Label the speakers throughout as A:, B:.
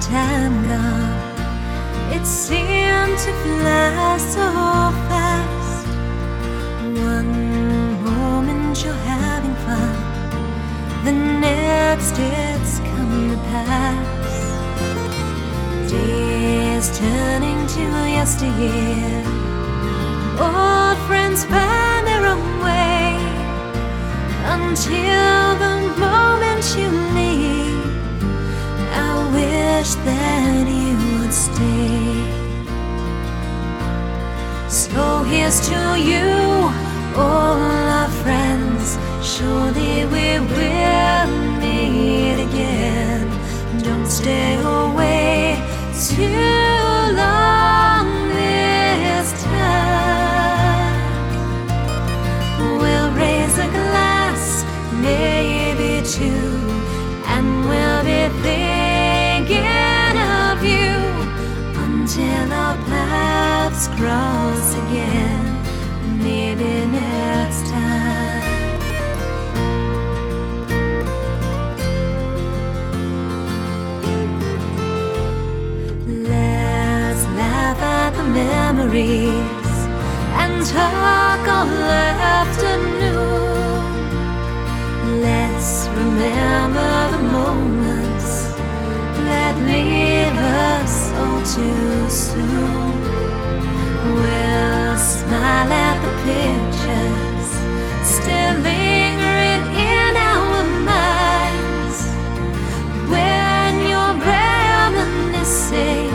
A: time gone. It seemed to fly so fast. One moment you're having fun, the next it's come to pass. Days turning to yesteryear, old friends find their own way until the moment you wish that you would stay. So here's to you, all our friends. Surely we will meet again. Don't stay away too long this time. We'll raise a glass, maybe two, our paths cross again. Maybe next time. Let's laugh at the memories and talk all afternoon. Too soon. We'll smile at the pictures still lingering in our minds. When you're reminiscing,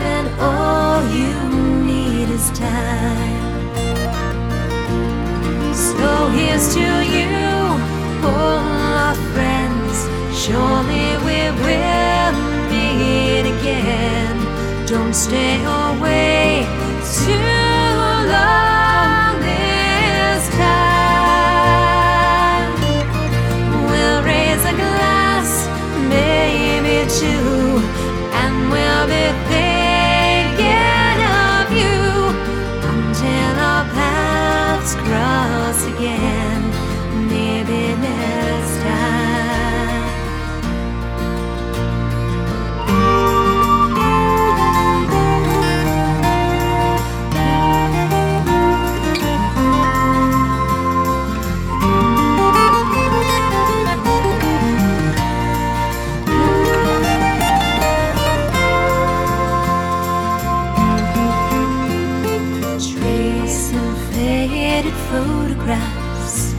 A: then all you need is time. So here's to you, friends. Surely Don't stay away photographs,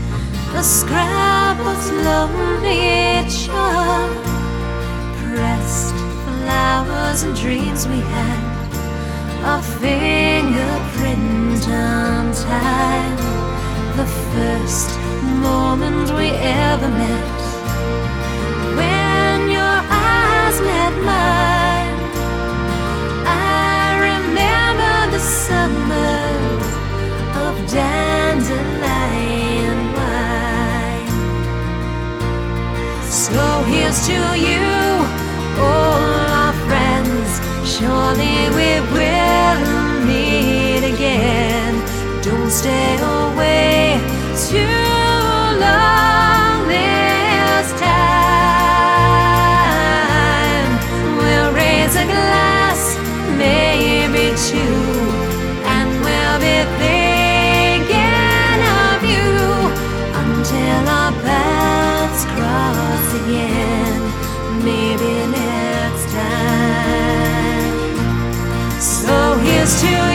A: the scrapbooks lonely chart, pressed flowers and dreams we had, a fingerprint on time, the first moment we to you, all our friends. Surely we will meet again. Don't stay. is to